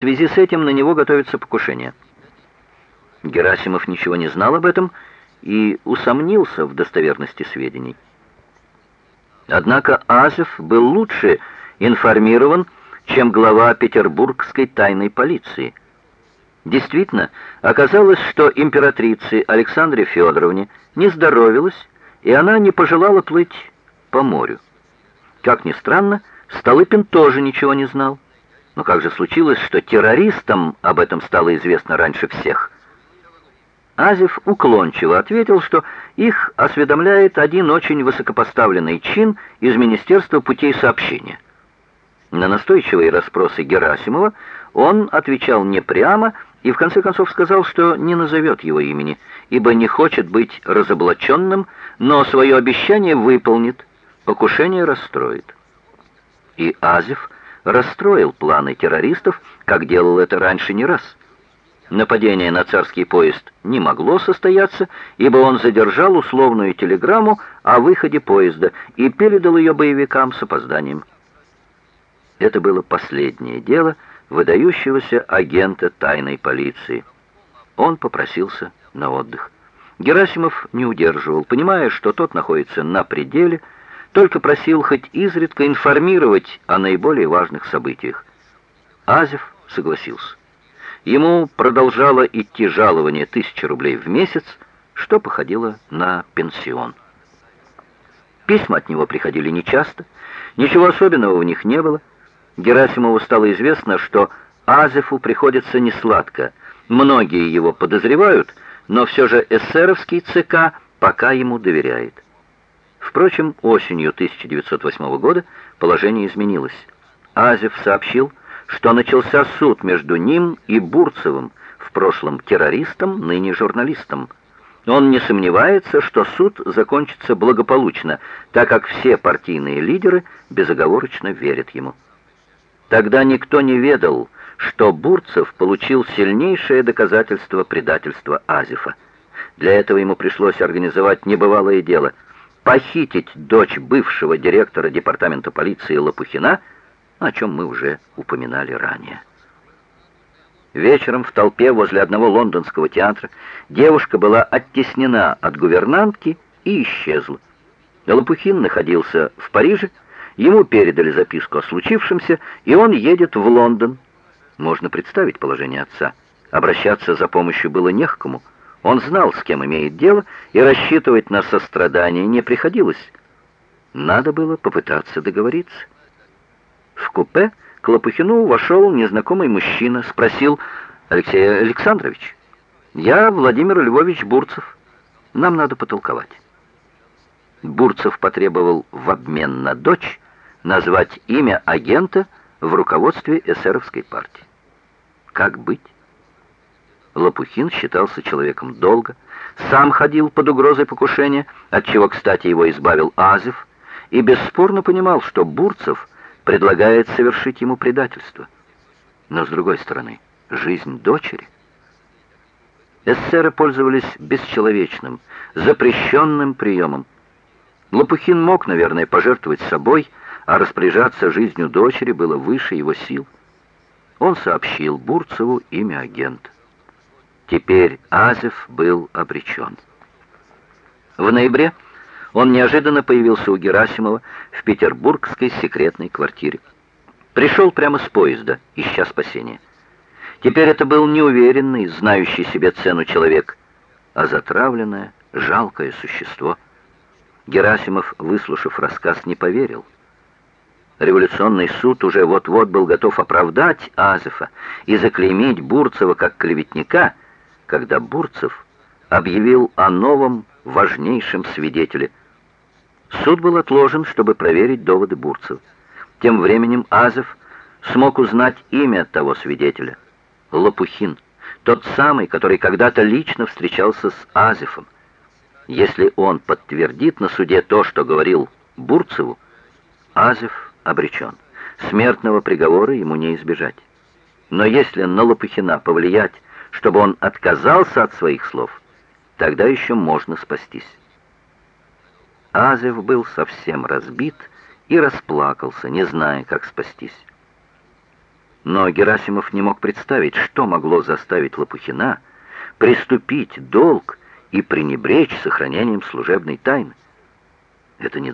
В связи с этим на него готовится покушение. Герасимов ничего не знал об этом и усомнился в достоверности сведений. Однако Азев был лучше информирован, чем глава петербургской тайной полиции. Действительно, оказалось, что императрице Александре Федоровне не здоровилась, и она не пожелала плыть по морю. Как ни странно, Столыпин тоже ничего не знал. Но как же случилось, что террористам об этом стало известно раньше всех? Азев уклончиво ответил, что их осведомляет один очень высокопоставленный чин из Министерства путей сообщения. На настойчивые расспросы Герасимова он отвечал не прямо и в конце концов сказал, что не назовет его имени, ибо не хочет быть разоблаченным, но свое обещание выполнит, покушение расстроит. И Азев расстроил планы террористов, как делал это раньше не раз. Нападение на царский поезд не могло состояться, ибо он задержал условную телеграмму о выходе поезда и передал ее боевикам с опозданием. Это было последнее дело выдающегося агента тайной полиции. Он попросился на отдых. Герасимов не удерживал, понимая, что тот находится на пределе, только просил хоть изредка информировать о наиболее важных событиях. Азев согласился. Ему продолжало идти жалование тысячи рублей в месяц, что походило на пенсион. Письма от него приходили нечасто, ничего особенного в них не было. Герасимову стало известно, что Азефу приходится несладко. Многие его подозревают, но все же эсеровский ЦК пока ему доверяет. Впрочем, осенью 1908 года положение изменилось. Азев сообщил, что начался суд между ним и Бурцевым, в прошлом террористом, ныне журналистом. Он не сомневается, что суд закончится благополучно, так как все партийные лидеры безоговорочно верят ему. Тогда никто не ведал, что Бурцев получил сильнейшее доказательство предательства Азефа. Для этого ему пришлось организовать небывалое дело – похитить дочь бывшего директора департамента полиции Лопухина, о чем мы уже упоминали ранее. Вечером в толпе возле одного лондонского театра девушка была оттеснена от гувернантки и исчезла. Лопухин находился в Париже, ему передали записку о случившемся, и он едет в Лондон. Можно представить положение отца. Обращаться за помощью было не к кому. Он знал, с кем имеет дело, и рассчитывать на сострадание не приходилось. Надо было попытаться договориться. В купе к Лопухину вошел незнакомый мужчина, спросил Алексей Александрович, «Я Владимир Львович Бурцев. Нам надо потолковать». Бурцев потребовал в обмен на дочь назвать имя агента в руководстве эсеровской партии. Как быть? Лопухин считался человеком долго, сам ходил под угрозой покушения, от чего, кстати, его избавил Азев, и бесспорно понимал, что Бурцев предлагает совершить ему предательство. Но, с другой стороны, жизнь дочери. Эсеры пользовались бесчеловечным, запрещенным приемом. Лопухин мог, наверное, пожертвовать собой, а распоряжаться жизнью дочери было выше его сил. Он сообщил Бурцеву имя агента. Теперь Азев был обречен. В ноябре он неожиданно появился у Герасимова в петербургской секретной квартире. Пришел прямо с поезда, ища спасения. Теперь это был неуверенный, знающий себе цену человек, а затравленное, жалкое существо. Герасимов, выслушав рассказ, не поверил. Революционный суд уже вот-вот был готов оправдать Азефа и заклеймить Бурцева как клеветника — когда Бурцев объявил о новом важнейшем свидетеле. Суд был отложен, чтобы проверить доводы Бурцева. Тем временем Азов смог узнать имя того свидетеля. Лопухин, тот самый, который когда-то лично встречался с Азефом. Если он подтвердит на суде то, что говорил Бурцеву, Азев обречен. Смертного приговора ему не избежать. Но если на Лопухина повлиять чтобы он отказался от своих слов, тогда еще можно спастись. Азев был совсем разбит и расплакался, не зная, как спастись. Но Герасимов не мог представить, что могло заставить Лопухина приступить долг и пренебречь сохранением служебной тайны. Это не